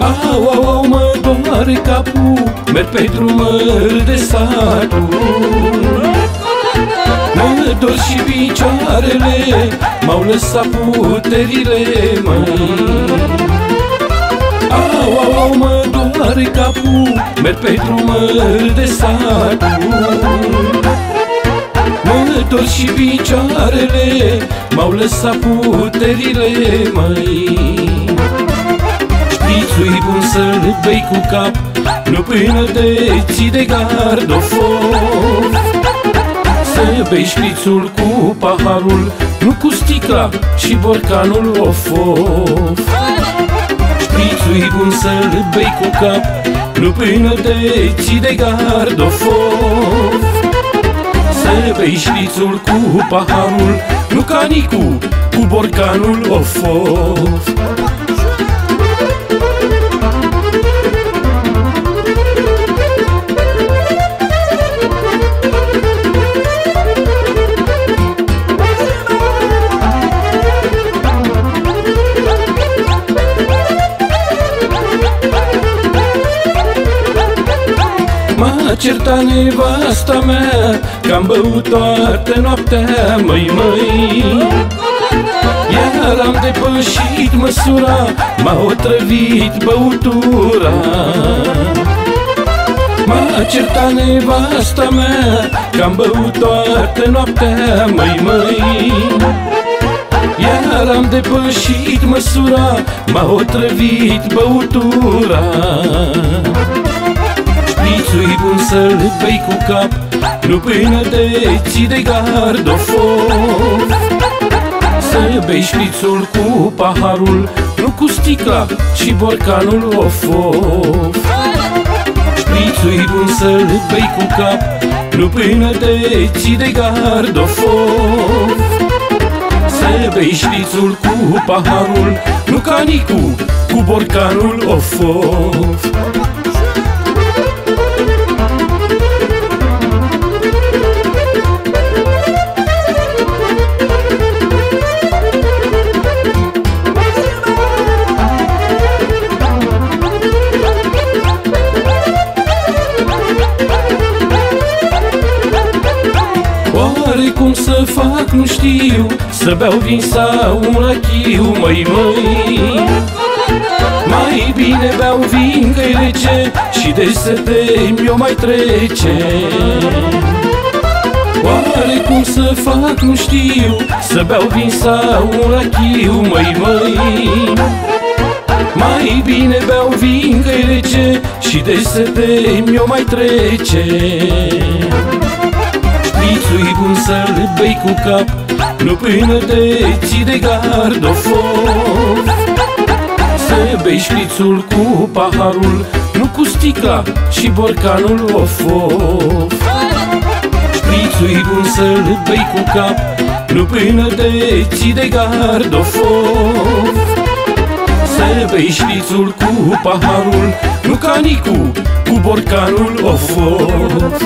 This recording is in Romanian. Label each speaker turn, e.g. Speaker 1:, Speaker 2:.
Speaker 1: Au, au, au, mă doare capul Merg pe drumul de satul. Mă dor și picioarele M-au lăsat puterile, măi. Au, au, au, mă doare capul Merg pe drumul de satul Mă dor și picioarele M-au lăsat puterile, măi. Șprițul-i bun să-l bei cu cap Nu până te ții de gardofof Să bei șprițul cu paharul Nu cu sticla și borcanul of, of. Șprițul-i bun să-l bei cu cap Nu până te ții de gardofof Să bei șprițul cu paharul Nu canicul cu borcanul of, of M-a certat nevasta mea Că am băut toată noaptea, măi, măi. Iar am depășit măsura M-a otrăvit băutura. M-a certat nevasta mea Că am băut toată noaptea, măi, măi. Iar am depășit măsura M-a otrăvit băutura Șprițul-i bun să-l bei cu cap Nu până te ții de gardofof. Să bei șprițul cu paharul Nu cu sticla și borcanul of, of Șprițul-i bun să-l bei cu cap Nu până te ții de gardofof. Să bei șprițul cu paharul Nu canicul cu borcanul of, of Oare cum să fac, nu știu. Să beau vin sau un rachiu, măi, măi. Mai bine beau vin că e rece Și de sete mi-o mai trece. Oare cum să fac, nu știu. Să beau vin sau un rachiu, măi, măi. Mai bine beau vin că e rece Și de sete mi-o mai trece Șprițul-i bun să-l bei cu cap Nu până te ții de gardofof. Să bei șprițul cu paharul Nu cu sticla și borcanul of, of Șprițul-i bun să-l bei cu cap Nu până te ții de gardofof. Să bei șprițul cu paharul Nu canicul cu borcanul of, of